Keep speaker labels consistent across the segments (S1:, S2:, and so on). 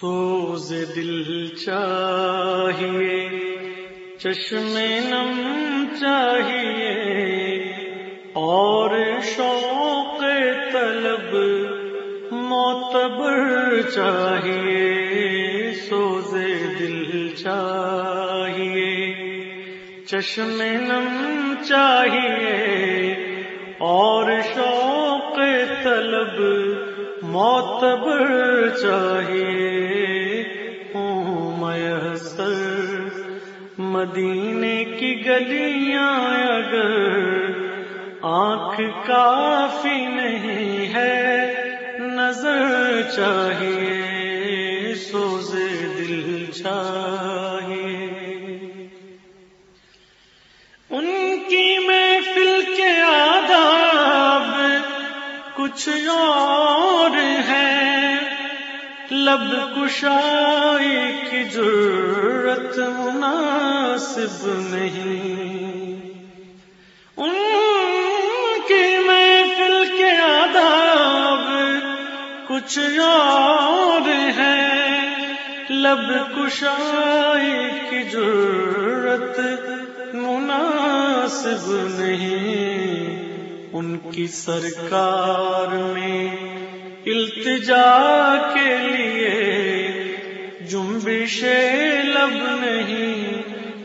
S1: سوز دل چاہیے، چشم نم چاہیے، اور شوق طلب معتبر چاہیے، سوز دل چاہیے، چشم نم چاہیے، اور شوق طلب معتبر چاہیے۔ میسر مدینے کی گلیاں اگر آنکھ کافی نہیں ہے، نظر چاہیے، سوز دل چاہیے۔ ان کی محفل کے آداب کچھ اور ہے لب کشائی کی ضرورت مناسب نہیں۔ ان کی محفل کے آداب کچھ اور ہے لب کشائی کی ضرورت مناسب نہیں۔ ان کی سرکار میں التجا کے لیے جنبش لب نہیں،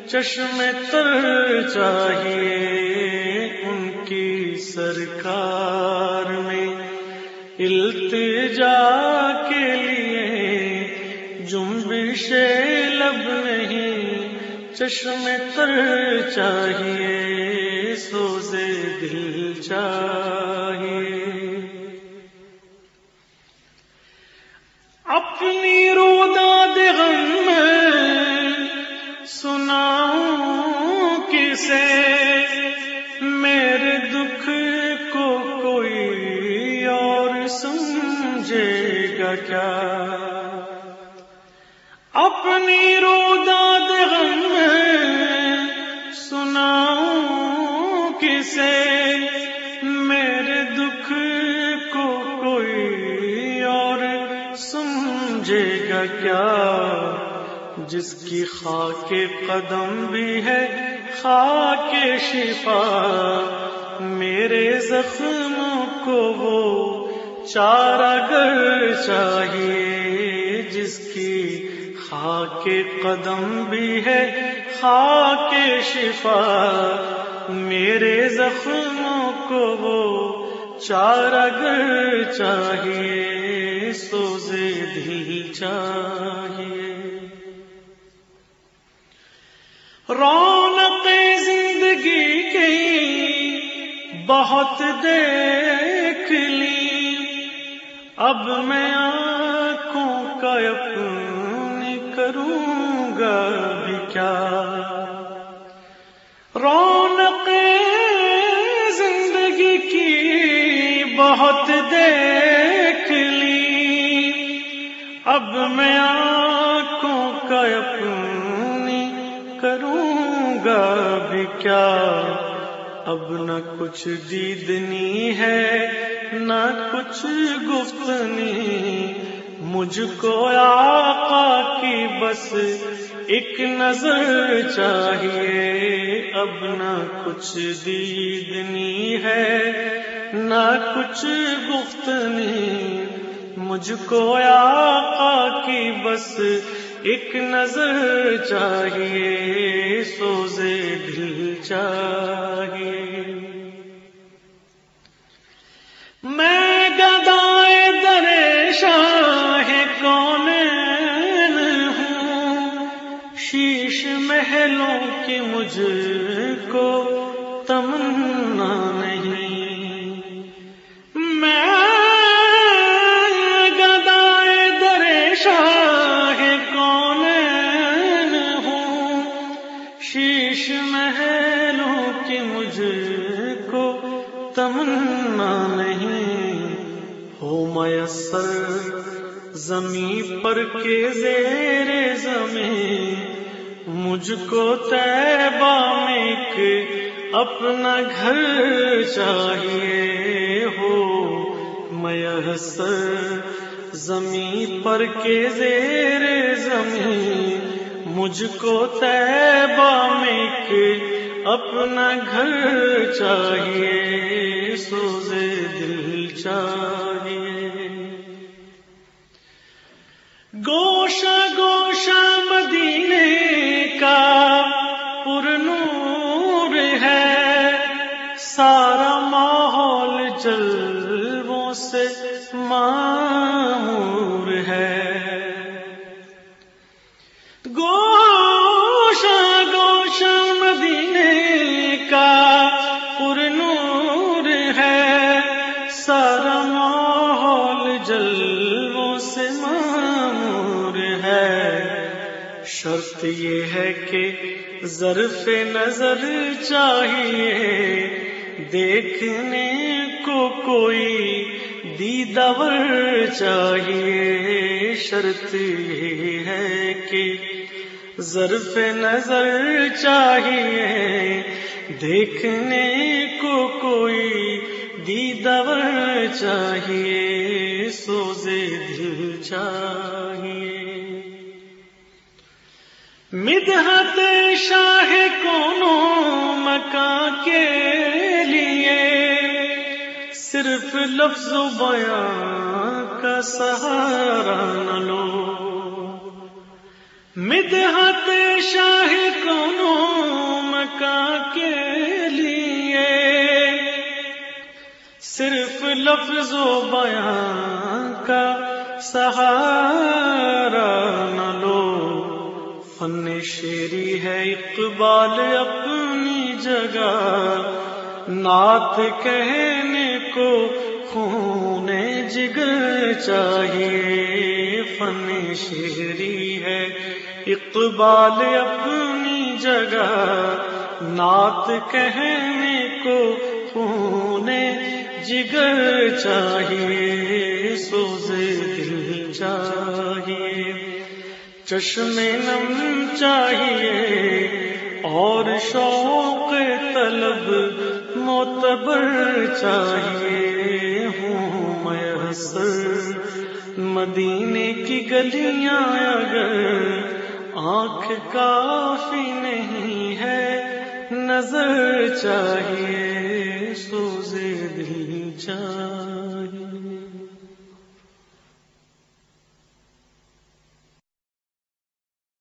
S1: چشم تر چاہیے ان کی سرکار میں۔ التجا کے لیے جنبش لب نہیں، چشم تر چاہیے، سوزے دل چاہیے۔ گا کیا؟ اپنی روداد غم سناؤں کسے؟ میرے دکھ کو کوئی اور سمجھے گا کیا؟ جس کی خاک قدم بھی ہے، خاک شفا، میرے زخموں کو وہ چارہ گر چاہیے، جس کی خاک قدم بھی ہے، خاک شفا۔ میرے زخموں کو وہ چارہ گر چاہیے، سوزے دل چاہیے۔ رونق زندگی کی بہت دیکھ لی۔ اب میں آنکھوں کا اپنی کروں گا بھی کیا؟ رونق زندگی کی بہت دیکھ لی۔ اب میں آنکھوں کا اپنی کروں گا بھی کیا؟ اب نہ کچھ دیدنی ہے، نہ کچھ گفتنی۔ مجھ کو آقا کی بس ایک نظر چاہیے۔ اب نہ کچھ دیدنی ہے، نہ کچھ گفتنی۔ مجھ کو آقا کی بس ایک نظر چاہیے، سوزے دل چاہیے۔ میں گدائے در شاہ کون ہوں؟ شیش محلوں کی مجھ کو تمنا مجھ کو تمنا نہیں ہو میسر زمین پر کے زیر زمین مجھ کو تیبہ میں ایک اپنا گھر چاہیے ہو میسر زمین پر کے زیر زمین مجھ کو تیبہ میں ایک اپنا گھر چاہیے سوزے دل چاہیے۔ گوشہ گوشہ مدینے کا پر نور ہے۔ سارا ماحول جلووں سے معمور ہے۔ یہ ہے کہ ظرف نظر چاہیے، دیکھنے کو کوئی دیدور چاہیے۔ شرط یہ ہے کہ ظرف نظر چاہیے، دیکھنے کو کوئی دیدور چاہیے۔ سوزے دل چاہیے مدحت شاہ کونوں مکان کے لیے۔ صرف لفظ و بیان کا سہارا نہ لو۔ مدحت شاہ کونوں مکان کے لیے۔ صرف لفظ و بیان کا سہارا فن شیری ہے اقبال اپنی جگہ۔ نعت کہنے کو خون جگر چاہیے۔ فن شیری ہے اقبال اپنی جگہ۔ نعت کہنے کو خون جگر چاہیے۔ سوزے دل چاہیے۔ چشم نم چاہیے اور شوق طلب معتبر چاہیے ہوں میں حسر مدینے کی گلیاں اگر آنکھ کافی نہیں ہے، نظر چاہیے سوزے دل چاہیے۔